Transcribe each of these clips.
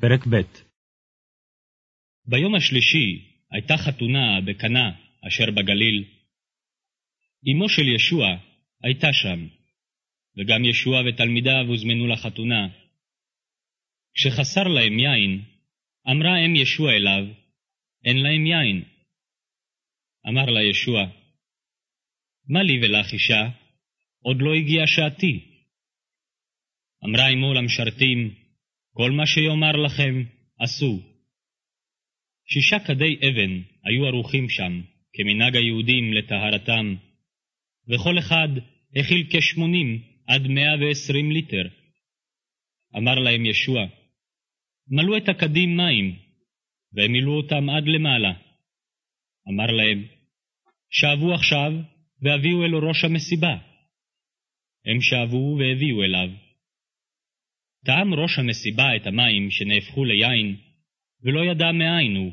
פרק ב' ביום השלישי הייתה חתונה בקנה אשר בגליל. אמו של ישוע הייתה שם, וגם ישוע ותלמידיו הוזמנו לחתונה. כשחסר להם יין, אמרה אם ישוע אליו, אין להם יין. אמר לה ישוע, מה לי ולך אישה? עוד לא הגיעה שעתי. אמרה אמו למשרתים, כל מה שיאמר לכם, עשו. שישה כדי אבן היו ערוכים שם, כמנהג היהודים לטהרתם, וכל אחד הכיל כשמונים עד מאה ועשרים ליטר. אמר להם ישוע, מלאו את הכדים מים, והם מילאו אותם עד למעלה. אמר להם, שאבו עכשיו והביאו אלו ראש המסיבה. הם שאבו והביאו אליו. טעם ראש המסיבה את המים שנהפכו ליין, ולא ידע מאין הוא.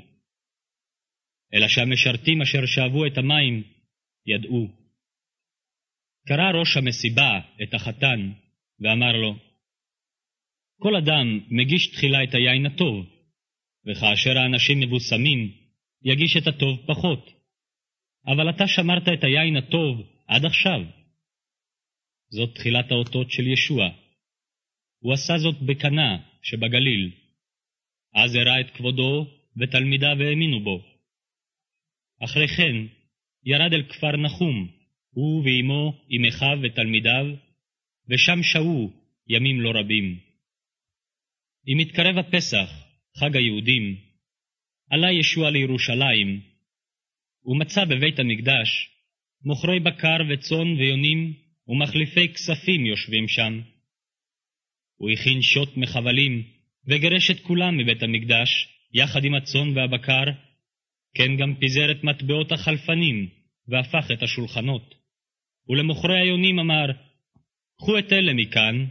אלא שהמשרתים אשר שאבו את המים ידעו. קרא ראש המסיבה את החתן, ואמר לו, כל אדם מגיש תחילה את היין הטוב, וכאשר האנשים מבוסמים, יגיש את הטוב פחות. אבל אתה שמרת את היין הטוב עד עכשיו. זאת תחילת האותות של ישוע. הוא עשה זאת בקנה שבגליל. אז הראה את כבודו, ותלמידיו האמינו בו. אחרי כן ירד אל כפר נחום, הוא ואמו, עם אחיו ותלמידיו, ושם שהו ימים לא רבים. עם התקרב הפסח, חג היהודים, עלה ישוע לירושלים, ומצא בבית המקדש מוכרי בקר וצאן ויונים ומחליפי כספים יושבים שם. הוא הכין שוט מחבלים, וגירש את כולם מבית המקדש, יחד עם הצאן והבקר, כן גם פיזר את מטבעות החלפנים, והפך את השולחנות. ולמוכרי היונים אמר, קחו את אלה מכאן,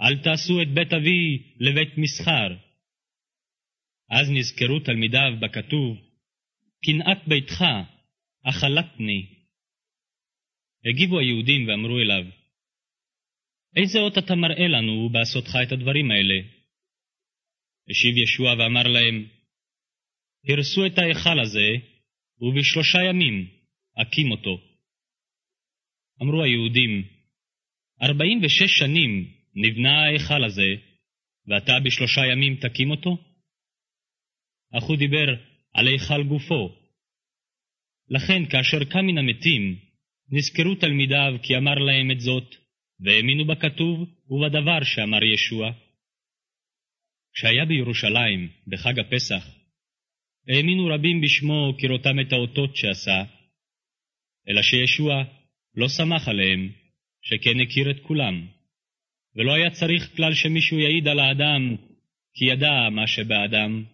אל תעשו את בית אבי לבית מסחר. אז נזכרו תלמידיו בכתוב, קנאת ביתך, אכלתני. הגיבו היהודים ואמרו אליו, איזה אות אתה מראה לנו בעשותך את הדברים האלה? השיב ישוע ואמר להם, הרסו את ההיכל הזה, ובשלושה ימים אקים אותו. אמרו היהודים, ארבעים ושש שנים נבנה ההיכל הזה, ואתה בשלושה ימים תקים אותו? אך הוא דיבר על היכל גופו. לכן, כאשר קם מן המתים, נזכרו תלמידיו כי אמר להם את זאת, והאמינו בכתוב ובדבר שאמר ישוע. כשהיה בירושלים, בחג הפסח, האמינו רבים בשמו כראותם את האותות שעשה, אלא שישוע לא שמח עליהם, שכן הכיר את כולם, ולא היה צריך כלל שמישהו יעיד על האדם, כי ידע מה שבאדם.